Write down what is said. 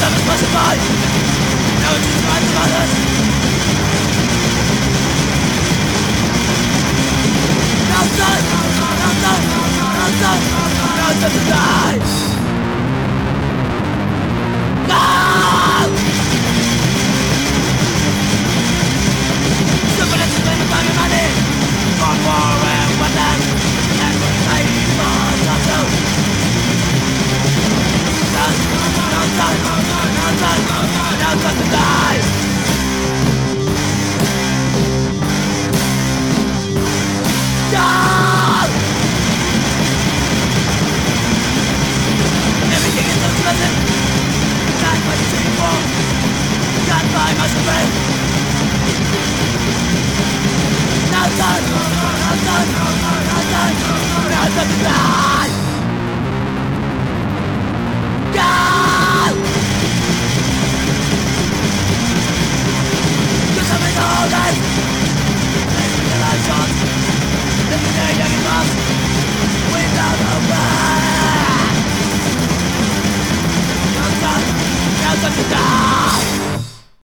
Some is justified Knowledge Now die! Now die! Die! Die! I'm about to die Everything is unpleasant Not by the by 我。